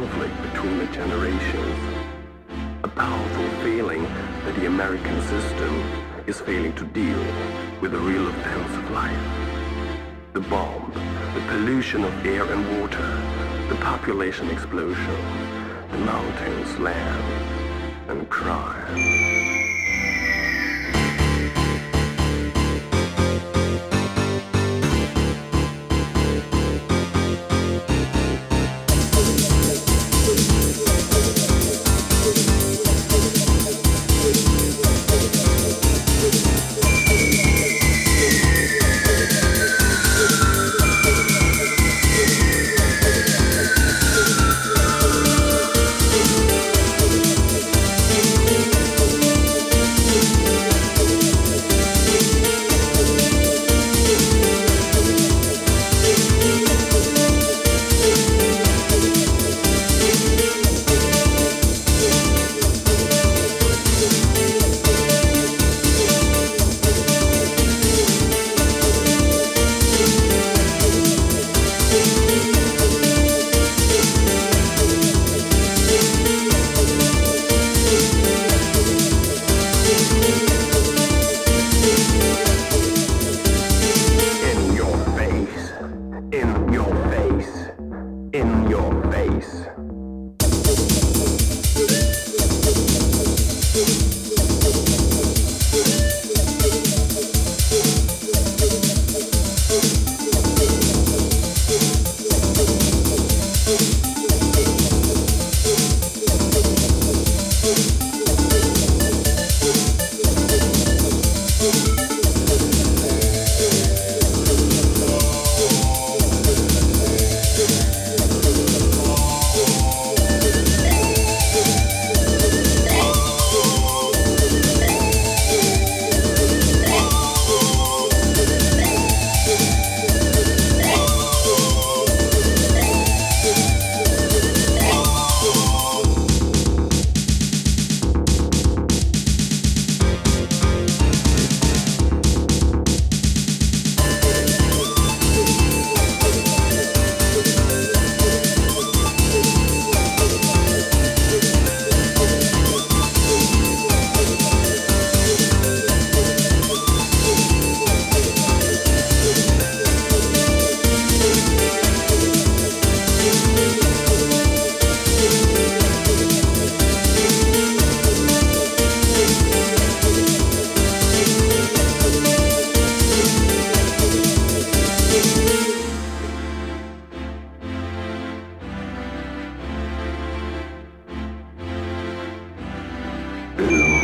conflict between the generations. A powerful feeling that the American system is failing to deal with the real events of life. The bomb, the pollution of air and water, the population explosion, the mountains, land, and crime. Boom.